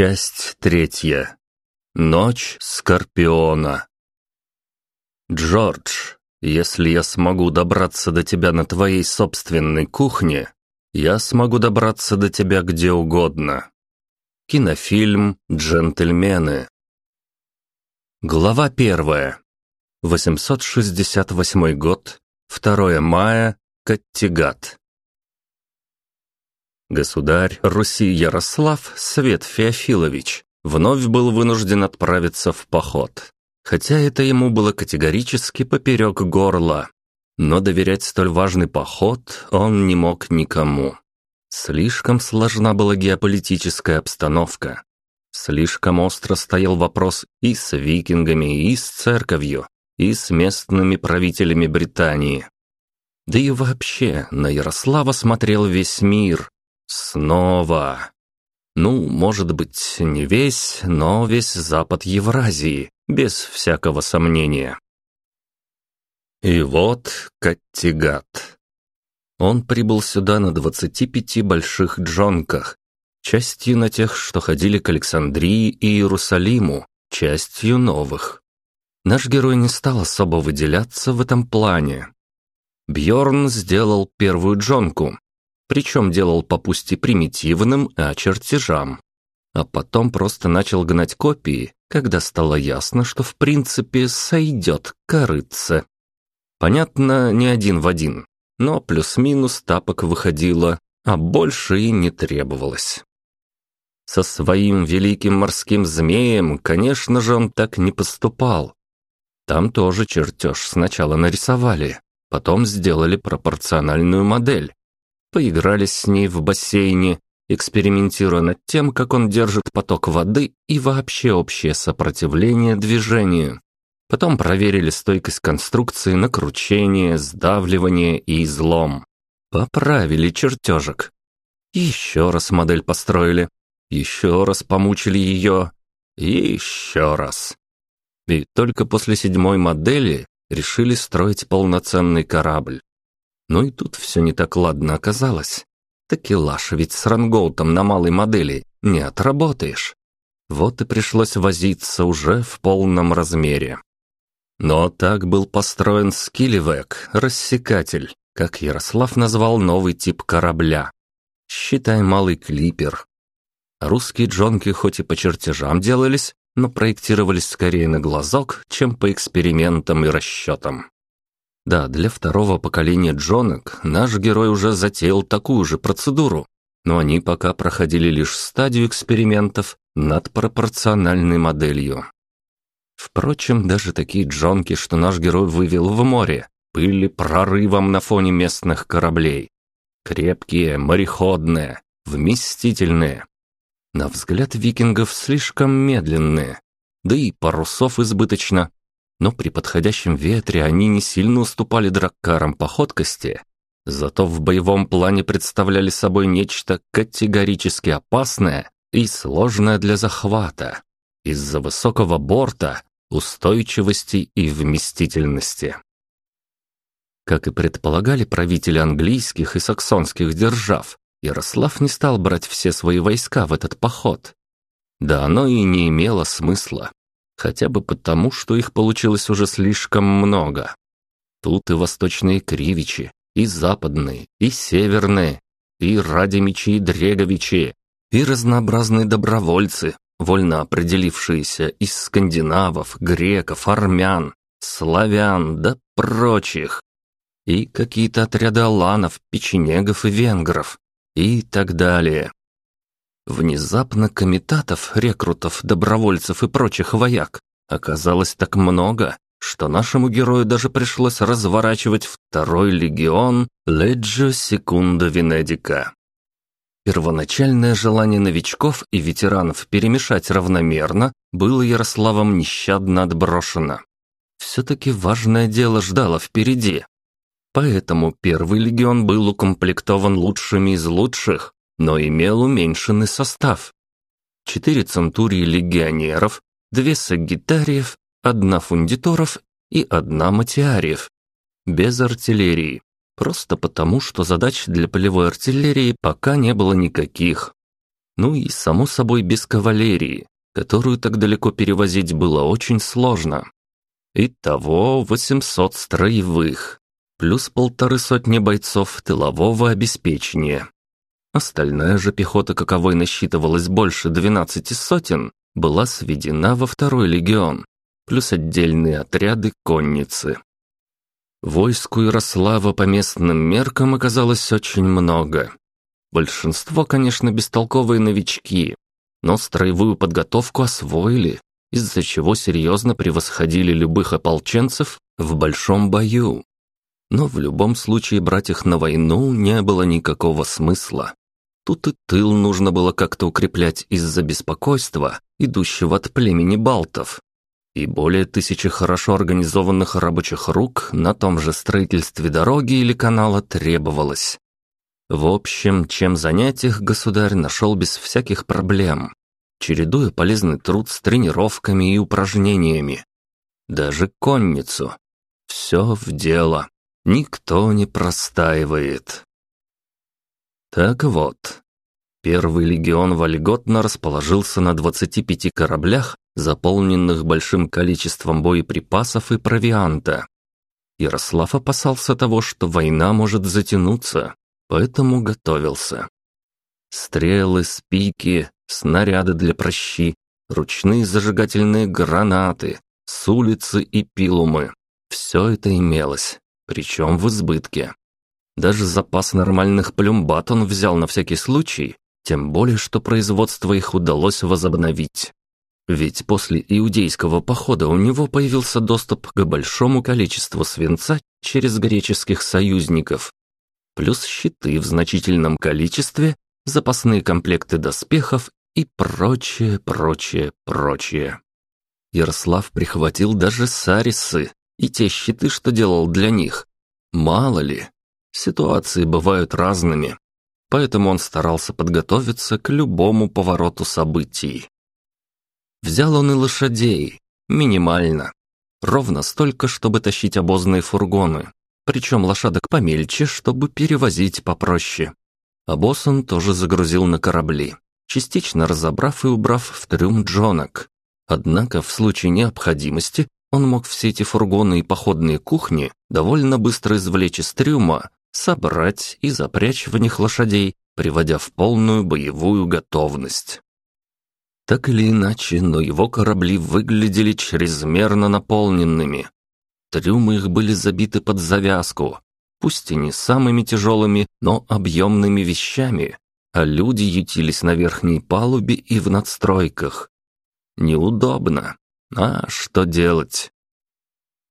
Часть третья. Ночь Скорпиона. Джордж, если я смогу добраться до тебя на твоей собственной кухне, я смогу добраться до тебя где угодно. Кинофильм «Джентльмены». Глава первая. 868 год, 2 мая, Каттигат. Государь Руси Ярослав Свет Феофилович вновь был вынужден отправиться в поход. Хотя это ему было категорически поперек горла. Но доверять столь важный поход он не мог никому. Слишком сложна была геополитическая обстановка. Слишком остро стоял вопрос и с викингами, и с церковью, и с местными правителями Британии. Да и вообще на Ярослава смотрел весь мир, Снова. Ну, может быть, не весь, но весь запад Евразии, без всякого сомнения. И вот Каттигат. Он прибыл сюда на 25 больших джонках, частью на тех, что ходили к Александрии и Иерусалиму, частью новых. Наш герой не стал особо выделяться в этом плане. Бьорн сделал первую джонку, причем делал по пусти примитивным, а чертежам. А потом просто начал гнать копии, когда стало ясно, что в принципе сойдет корыться. Понятно, не один в один, но плюс-минус тапок выходило, а больше и не требовалось. Со своим великим морским змеем, конечно же, он так не поступал. Там тоже чертеж сначала нарисовали, потом сделали пропорциональную модель, поиграли с ней в бассейне, экспериментируя над тем, как он держит поток воды и вообще общее сопротивление движению. Потом проверили стойкость конструкции на кручение, сдавливание и излом. Поправили чертежик. Еще раз модель построили. Еще раз помучили ее. Еще раз. И только после седьмой модели решили строить полноценный корабль. Но и тут все не так ладно оказалось. Такелаж ведь с рангоутом на малой модели не отработаешь. Вот и пришлось возиться уже в полном размере. Но так был построен скилливек, рассекатель, как Ярослав назвал новый тип корабля. Считай малый клипер. Русские джонки хоть и по чертежам делались, но проектировались скорее на глазок, чем по экспериментам и расчетам. Да, для второго поколения джонок наш герой уже затеял такую же процедуру, но они пока проходили лишь стадию экспериментов над пропорциональной моделью. Впрочем, даже такие джонки, что наш герой вывел в море, были прорывом на фоне местных кораблей. Крепкие, мореходные, вместительные. На взгляд викингов слишком медленные, да и парусов избыточно, но при подходящем ветре они не сильно уступали драккарам по ходкости, зато в боевом плане представляли собой нечто категорически опасное и сложное для захвата из-за высокого борта, устойчивости и вместительности. Как и предполагали правители английских и саксонских держав, Ярослав не стал брать все свои войска в этот поход. Да оно и не имело смысла. Хотя бы потому, что их получилось уже слишком много. Тут и восточные кривичи, и западные, и северные, и радимичи, и дреговичи, и разнообразные добровольцы, вольно определившиеся из скандинавов, греков, армян, славян да прочих, и какие-то отряды аланов, печенегов и венгров, и так далее. Внезапно комитатов, рекрутов, добровольцев и прочих вояк оказалось так много, что нашему герою даже пришлось разворачивать второй легион Леджио Секунда Венедика. Первоначальное желание новичков и ветеранов перемешать равномерно было Ярославом нещадно отброшено. Все-таки важное дело ждало впереди. Поэтому первый легион был укомплектован лучшими из лучших, но имел уменьшенный состав. Четыре центурии легионеров, две сагитариев, одна фундиторов и одна матиариев. Без артиллерии. Просто потому, что задач для полевой артиллерии пока не было никаких. Ну и, само собой, без кавалерии, которую так далеко перевозить было очень сложно. Итого 800 строевых, плюс полторы сотни бойцов тылового обеспечения. Остальная же пехота, каковой насчитывалась больше 12 сотен, была сведена во второй легион, плюс отдельные отряды конницы. Войску Ярослава по местным меркам оказалось очень много. Большинство, конечно, бестолковые новички, но строевую подготовку освоили, из-за чего серьезно превосходили любых ополченцев в большом бою. Но в любом случае брать их на войну не было никакого смысла. Тут и тыл нужно было как-то укреплять из-за беспокойства, идущего от племени балтов. И более тысячи хорошо организованных рабочих рук на том же строительстве дороги или канала требовалось. В общем, чем занять их государь нашел без всяких проблем, чередуя полезный труд с тренировками и упражнениями. Даже конницу. Все в дело. Никто не простаивает. Так вот, первый легион вольготно расположился на 25 кораблях, заполненных большим количеством боеприпасов и провианта. Ярослав опасался того, что война может затянуться, поэтому готовился. Стрелы, спики, снаряды для прощи, ручные зажигательные гранаты, с улицы и пилумы. Все это имелось, причем в избытке. Даже запас нормальных плюмбат он взял на всякий случай, тем более, что производство их удалось возобновить. Ведь после иудейского похода у него появился доступ к большому количеству свинца через греческих союзников, плюс щиты в значительном количестве, запасные комплекты доспехов и прочее, прочее, прочее. Ярослав прихватил даже сарисы и те щиты, что делал для них. Мало ли, ситуации бывают разными, поэтому он старался подготовиться к любому повороту событий. Взял он и лошадей, минимально, ровно столько, чтобы тащить обозные фургоны, причем лошадок помельче, чтобы перевозить попроще. А босс он тоже загрузил на корабли, частично разобрав и убрав в трюм джонок. Однако в случае необходимости он мог все эти фургоны и походные кухни довольно быстро извлечь из трюма, собрать и запрячь в них лошадей, приводя в полную боевую готовность. Так или иначе, но его корабли выглядели чрезмерно наполненными, Трюмы их были забиты под завязку, пусть и не самыми тяжелыми, но объемными вещами, а люди ютились на верхней палубе и в надстройках. Неудобно. А что делать?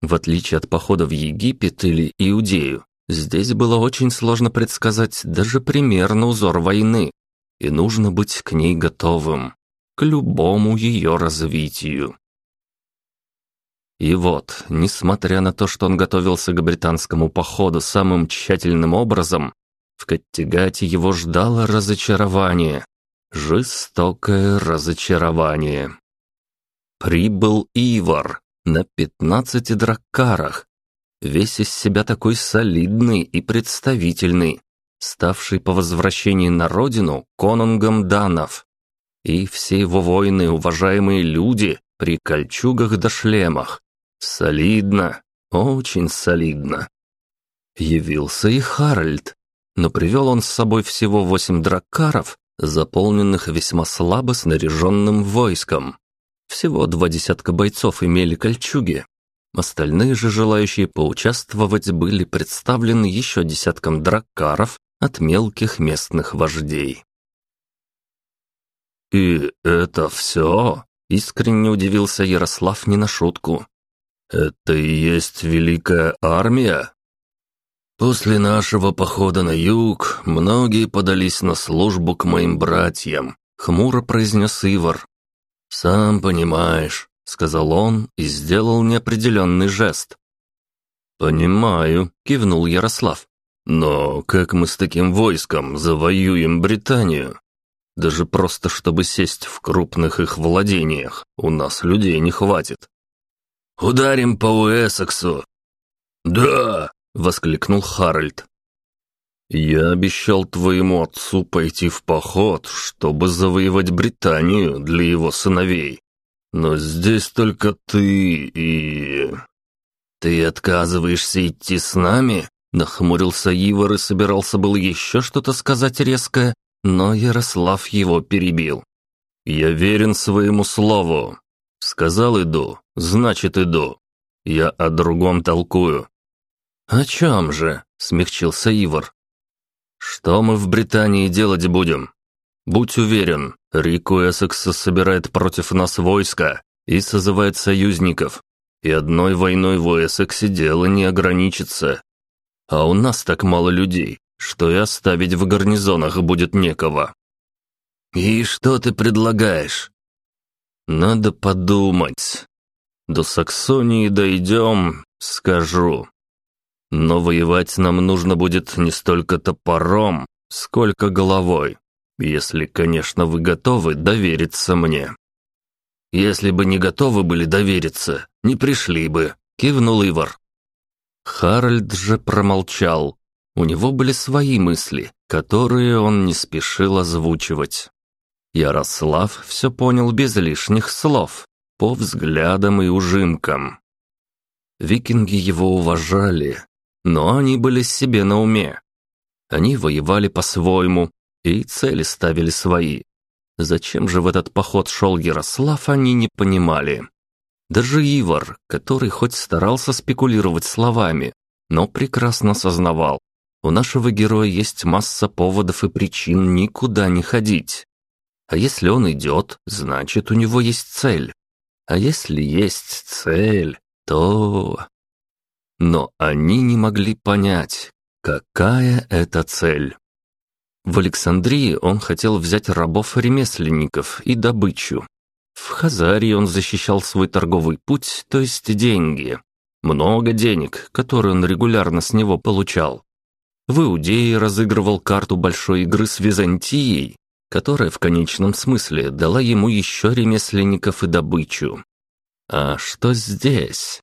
В отличие от похода в Египет или Иудею, здесь было очень сложно предсказать даже примерно узор войны, и нужно быть к ней готовым, к любому ее развитию. И вот, несмотря на то, что он готовился к британскому походу самым тщательным образом, в Каттегате его ждало разочарование. Жестокое разочарование. Прибыл Ивар на пятнадцати драккарах, весь из себя такой солидный и представительный, ставший по возвращении на родину конунгом данов. И все его воины, уважаемые люди, при кольчугах да шлемах, Солидно, очень солидно. Явился и Харальд, но привел он с собой всего восемь драккаров, заполненных весьма слабо снаряженным войском. Всего два десятка бойцов имели кольчуги. Остальные же желающие поучаствовать были представлены еще десятком драккаров от мелких местных вождей. «И это все?» — искренне удивился Ярослав не на шутку. Это и есть великая армия? После нашего похода на юг многие подались на службу к моим братьям, хмуро произнес Ивар. Сам понимаешь, сказал он и сделал неопределенный жест. Понимаю, кивнул Ярослав. Но как мы с таким войском завоюем Британию? Даже просто чтобы сесть в крупных их владениях, у нас людей не хватит. Ударим по Уэссексу!» «Да!» — воскликнул Харальд. «Я обещал твоему отцу пойти в поход, чтобы завоевать Британию для его сыновей. Но здесь только ты и...» «Ты отказываешься идти с нами?» Нахмурился Ивар и собирался был еще что-то сказать резкое, но Ярослав его перебил. «Я верен своему слову. Сказал иду, значит иду. Я о другом толкую». «О чем же?» — смягчился Ивар. «Что мы в Британии делать будем? Будь уверен, Рику Эссекса собирает против нас войска и созывает союзников, и одной войной в Эссексе дело не ограничится. А у нас так мало людей, что и оставить в гарнизонах будет некого. «И что ты предлагаешь?» «Надо подумать. До Саксонии дойдем, скажу. Но воевать нам нужно будет не столько топором, сколько головой, если, конечно, вы готовы довериться мне». «Если бы не готовы были довериться, не пришли бы», — кивнул Ивар. Харальд же промолчал. У него были свои мысли, которые он не спешил озвучивать. Ярослав все понял без лишних слов, по взглядам и ужимкам. Викинги его уважали, но они были себе на уме. Они воевали по-своему и цели ставили свои. Зачем же в этот поход шел Ярослав, они не понимали. Даже Ивар, который хоть старался спекулировать словами, но прекрасно сознавал, у нашего героя есть масса поводов и причин никуда не ходить. А если он идет, значит, у него есть цель. А если есть цель, то... Но они не могли понять, какая это цель. В Александрии он хотел взять рабов-ремесленников и добычу. В Хазарии он защищал свой торговый путь, то есть деньги. Много денег, которые он регулярно с него получал. В Иудее разыгрывал карту большой игры с Византией, которая в конечном смысле дала ему еще ремесленников и добычу. А что здесь?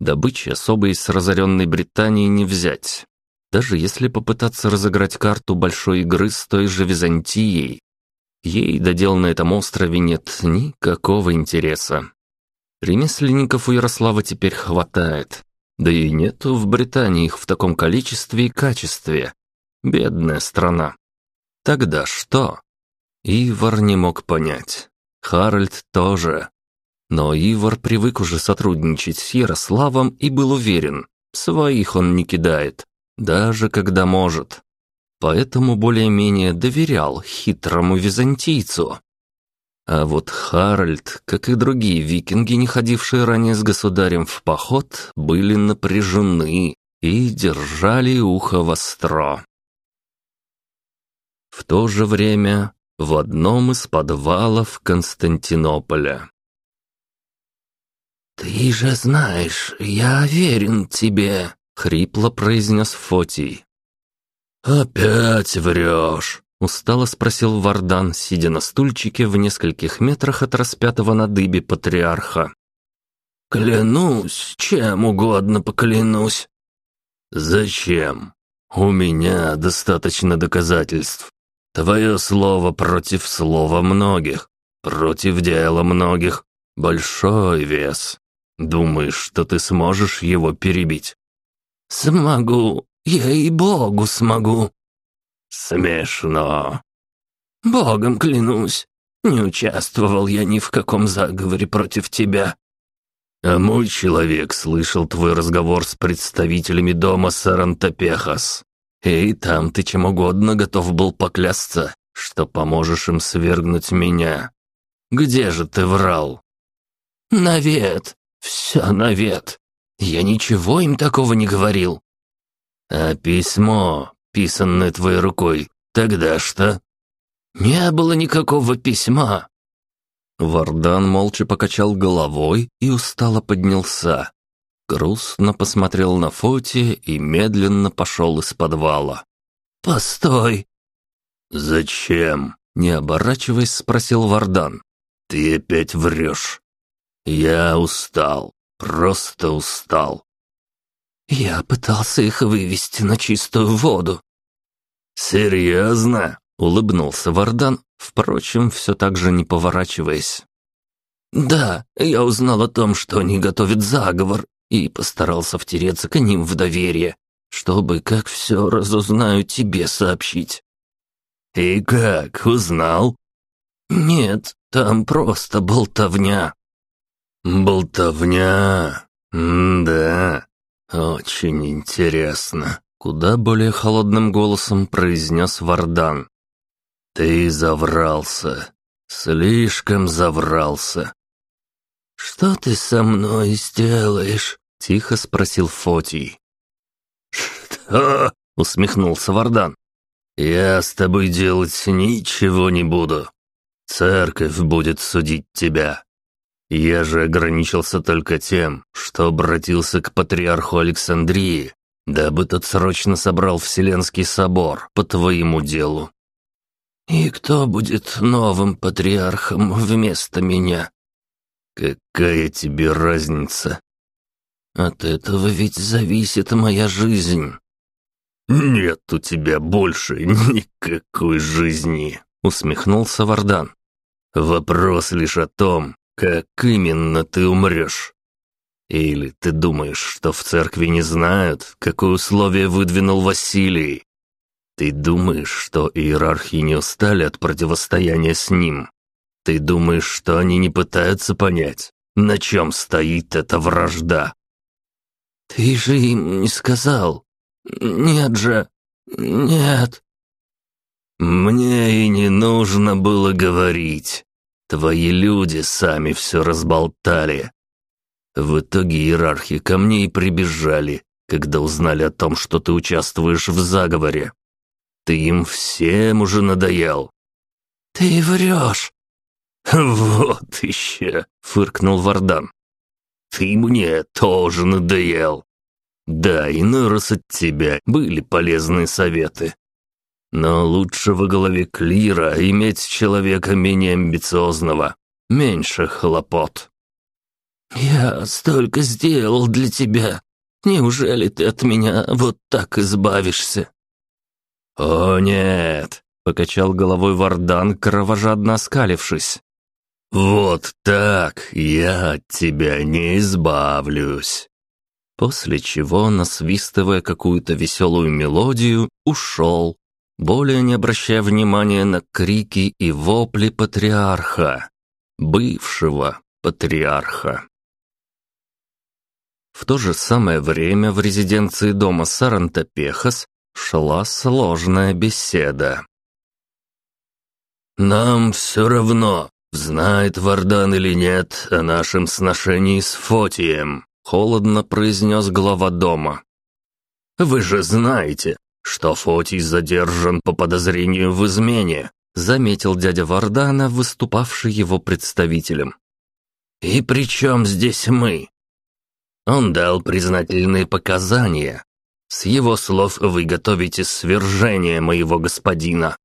Добычи особой с разоренной Британии не взять. Даже если попытаться разыграть карту большой игры с той же Византией, ей до дел на этом острове нет никакого интереса. Ремесленников у Ярослава теперь хватает. Да и нету в Британии их в таком количестве и качестве. Бедная страна. Тогда что? Ивар не мог понять. Харальд тоже. Но Ивар привык уже сотрудничать с Ярославом и был уверен, своих он не кидает, даже когда может. Поэтому более-менее доверял хитрому византийцу. А вот Харальд, как и другие викинги, не ходившие ранее с государем в поход, были напряжены и держали ухо востро. В то же время в одном из подвалов Константинополя. «Ты же знаешь, я верен тебе», — хрипло произнес Фотий. «Опять врешь», — устало спросил Вардан, сидя на стульчике в нескольких метрах от распятого на дыбе патриарха. «Клянусь, чем угодно поклянусь». «Зачем? У меня достаточно доказательств. Твое слово против слова многих, против дела многих. Большой вес. Думаешь, что ты сможешь его перебить?» «Смогу, я и Богу смогу». «Смешно». «Богом клянусь, не участвовал я ни в каком заговоре против тебя». «А мой человек слышал твой разговор с представителями дома Сарантопехас. И там ты чем угодно готов был поклясться, что поможешь им свергнуть меня. Где же ты врал?» «Навет, все навет. Я ничего им такого не говорил». «А письмо, писанное твоей рукой, тогда что?» «Не было никакого письма». Вардан молча покачал головой и устало поднялся грустно посмотрел на Фоти и медленно пошел из подвала. «Постой!» «Зачем?» — не оборачиваясь, спросил Вардан. «Ты опять врешь. Я устал, просто устал». «Я пытался их вывести на чистую воду». «Серьезно?» — улыбнулся Вардан, впрочем, все так же не поворачиваясь. «Да, я узнал о том, что они готовят заговор, и постарался втереться к ним в доверие, чтобы, как все разузнаю, тебе сообщить». «И как, узнал?» «Нет, там просто болтовня». «Болтовня? М да, очень интересно», — куда более холодным голосом произнес Вардан. «Ты заврался, слишком заврался». «Что ты со мной сделаешь?» — тихо спросил Фотий. «Что?» — усмехнулся Вардан. «Я с тобой делать ничего не буду. Церковь будет судить тебя. Я же ограничился только тем, что обратился к патриарху Александрии, дабы тот срочно собрал Вселенский собор по твоему делу». «И кто будет новым патриархом вместо меня?» «Какая тебе разница?» «От этого ведь зависит моя жизнь». «Нет у тебя больше никакой жизни», — усмехнулся Вардан. «Вопрос лишь о том, как именно ты умрешь. Или ты думаешь, что в церкви не знают, какое условие выдвинул Василий? Ты думаешь, что иерархи не устали от противостояния с ним? Ты думаешь, что они не пытаются понять, на чем стоит эта вражда?» «Ты же им не сказал», «Нет же! Нет!» «Мне и не нужно было говорить. Твои люди сами все разболтали. В итоге иерархи ко мне и прибежали, когда узнали о том, что ты участвуешь в заговоре. Ты им всем уже надоел». «Ты врешь!» «Вот еще!» — фыркнул Вардан. «Ты мне тоже надоел. Да, иной раз от тебя были полезные советы. Но лучше во главе клира иметь человека менее амбициозного, меньше хлопот. «Я столько сделал для тебя. Неужели ты от меня вот так избавишься?» «О, нет!» — покачал головой Вардан, кровожадно оскалившись. «Вот так я от тебя не избавлюсь!» После чего, насвистывая какую-то веселую мелодию, ушел, более не обращая внимания на крики и вопли патриарха, бывшего патриарха. В то же самое время в резиденции дома Сарантопехас шла сложная беседа. «Нам все равно, знает Вардан или нет о нашем сношении с Фотием», Холодно произнес глава дома. «Вы же знаете, что Фотий задержан по подозрению в измене», заметил дядя Вардана, выступавший его представителем. «И при чем здесь мы?» Он дал признательные показания. С его слов вы готовите свержение моего господина.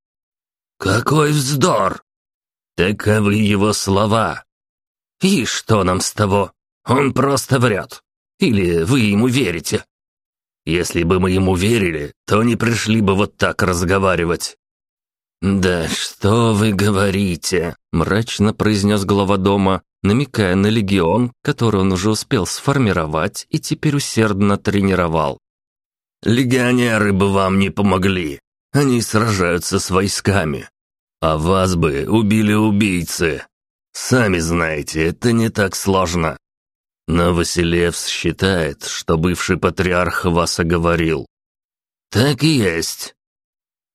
«Какой вздор!» Таковы его слова. И что нам с того? Он просто врет. Или вы ему верите? Если бы мы ему верили, то не пришли бы вот так разговаривать». «Да что вы говорите?» – мрачно произнес глава дома, намекая на легион, который он уже успел сформировать и теперь усердно тренировал. «Легионеры бы вам не помогли. Они сражаются с войсками. А вас бы убили убийцы. Сами знаете, это не так сложно. Но Василевс считает, что бывший патриарх вас оговорил. Так и есть.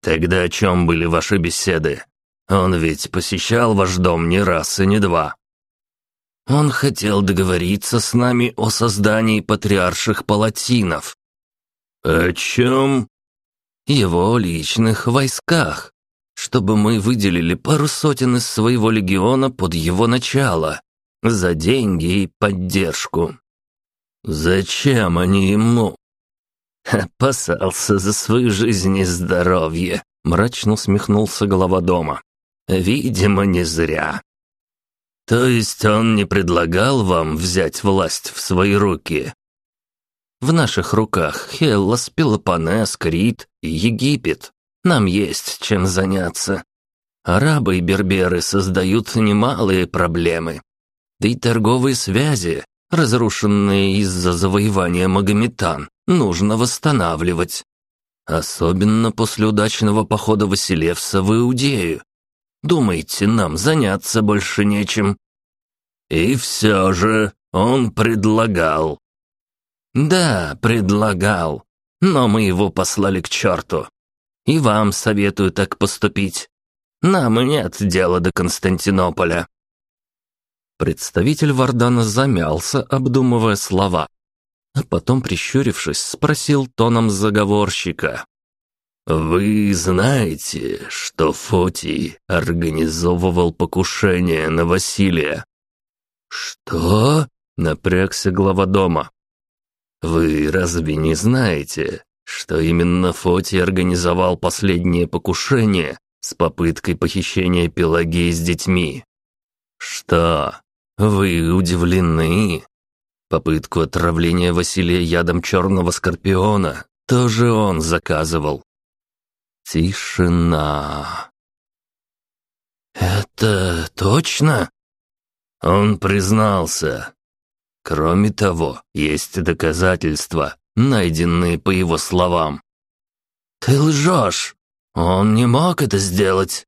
Тогда о чем были ваши беседы? Он ведь посещал ваш дом не раз и не два. Он хотел договориться с нами о создании патриарших палатинов. О чем? Его личных войсках, чтобы мы выделили пару сотен из своего легиона под его начало. За деньги и поддержку. Зачем они ему? Опасался за свою жизнь и здоровье, мрачно усмехнулся глава дома. Видимо, не зря. То есть он не предлагал вам взять власть в свои руки? В наших руках Хеллас, Пелопонес, Крит и Египет. Нам есть чем заняться. Арабы и берберы создают немалые проблемы. Да и торговые связи, разрушенные из-за завоевания Магометан, нужно восстанавливать. Особенно после удачного похода Василевса в Иудею. Думаете, нам заняться больше нечем?» «И все же он предлагал». «Да, предлагал, но мы его послали к черту. И вам советую так поступить. Нам нет дела до Константинополя». Представитель Вардана замялся, обдумывая слова, а потом, прищурившись, спросил тоном заговорщика. «Вы знаете, что Фотий организовывал покушение на Василия?» «Что?» — напрягся глава дома. «Вы разве не знаете, что именно Фотий организовал последнее покушение с попыткой похищения Пелагеи с детьми?» «Что, вы удивлены?» Попытку отравления Василия ядом черного скорпиона тоже он заказывал. Тишина. «Это точно?» Он признался. Кроме того, есть доказательства, найденные по его словам. «Ты лжешь! Он не мог это сделать!»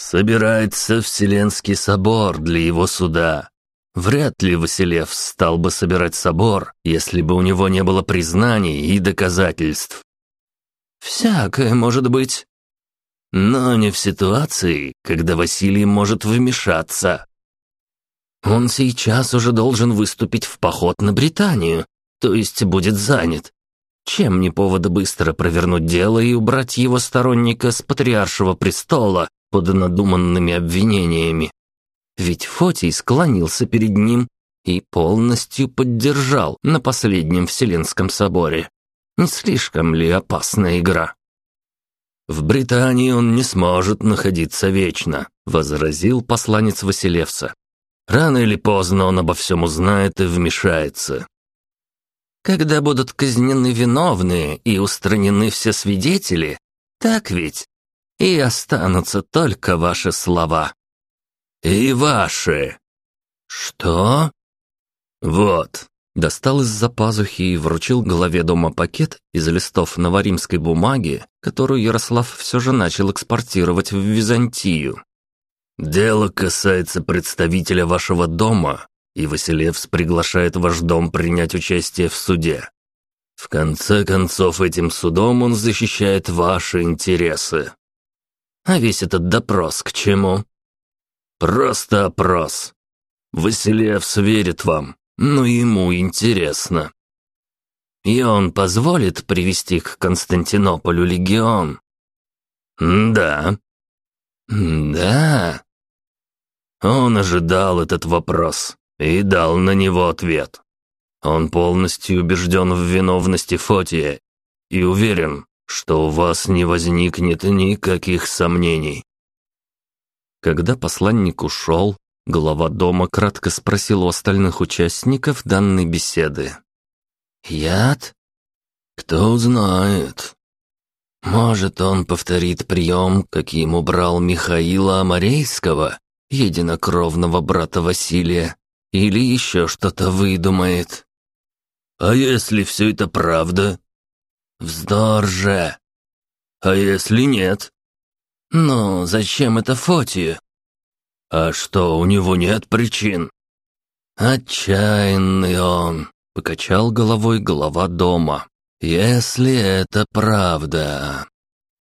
Собирается Вселенский собор для его суда. Вряд ли Василев стал бы собирать собор, если бы у него не было признаний и доказательств. Всякое может быть. Но не в ситуации, когда Василий может вмешаться. Он сейчас уже должен выступить в поход на Британию, то есть будет занят. Чем не повод быстро провернуть дело и убрать его сторонника с патриаршего престола под надуманными обвинениями? Ведь Фотий склонился перед ним и полностью поддержал на последнем Вселенском соборе. Не слишком ли опасная игра? «В Британии он не сможет находиться вечно», — возразил посланец Василевса. «Рано или поздно он обо всем узнает и вмешается». «Когда будут казнены виновные и устранены все свидетели, так ведь? И останутся только ваши слова». «И ваши». «Что?» «Вот, Достал из-за пазухи и вручил главе дома пакет из листов новоримской бумаги, которую Ярослав все же начал экспортировать в Византию. «Дело касается представителя вашего дома, и Василевс приглашает ваш дом принять участие в суде. В конце концов, этим судом он защищает ваши интересы. А весь этот допрос к чему? Просто опрос. Василевс верит вам, но ему интересно. И он позволит привести к Константинополю легион? Да. Да. Он ожидал этот вопрос и дал на него ответ. Он полностью убежден в виновности Фотия и уверен, что у вас не возникнет никаких сомнений. Когда посланник ушел, Глава дома кратко спросил у остальных участников данной беседы. «Яд? Кто знает. Может, он повторит прием, каким убрал Михаила Амарейского, единокровного брата Василия, или еще что-то выдумает. А если все это правда? Вздор же. А если нет? Ну, зачем это Фотию? «А что, у него нет причин?» «Отчаянный он», — покачал головой голова дома. «Если это правда...»